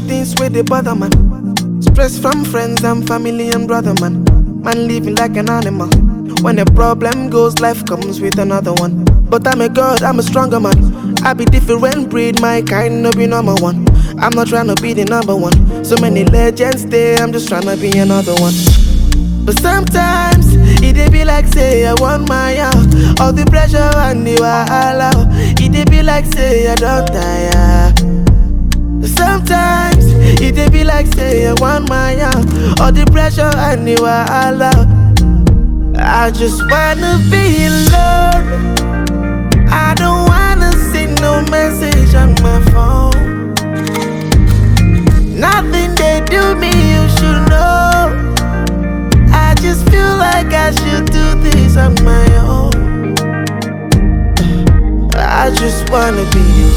things where they bother man. Stress from friends and family and brother man. Man living like an animal. When a problem goes, life comes with another one. But I'm a god, I'm a stronger man. I be different breed, my kind no be number one. I'm not trying to be the number one. So many legends there, I'm just trying to be another one. But sometimes it dey be like say I want my out. All the pressure and the wahala. It dey be like say I don't tire. Sometimes like say I want my out. All the pressure and the wahala. I just wanna be alone. I don't wanna see no message on my phone. Nothing they do me, you should know. I just feel like I should do this on my own. I just wanna be you.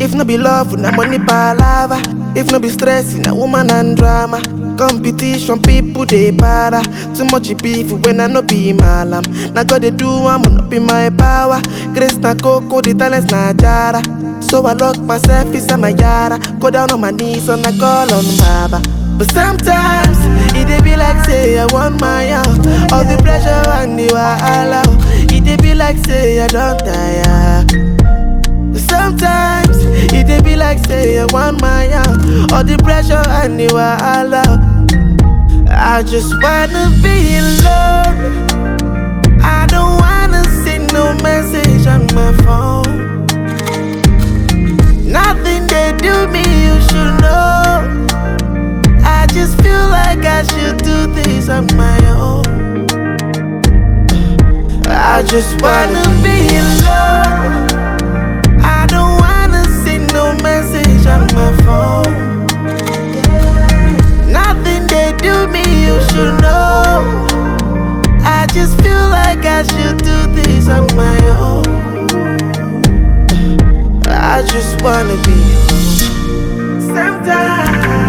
If no be love, na money palava. If no be stressing, na woman and drama. Competition, people they para. Too much beef when I no be malam. Na God they do, I'm no be my power. Grace na coco, the talents na jara. So I lock myself inside my yara. Go down on my knees and I call on Baba. But sometimes it dey be like say I want my out. All the pressure and the wahala. It dey be like say I don't tire. Say I want my out. All the pressure and the wahala. I just wanna be alone. I don't wanna see no message on my phone. Nothing they do me, you should know. I just feel like I should do this on my own. I just wanna be alone. I just wanna be. Sometimes,